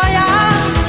模样。